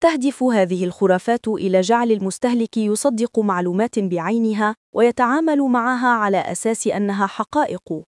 تهدف هذه الخرافات إلى جعل المستهلك يصدق معلومات بعينها ويتعامل معها على أساس أنها حقائق.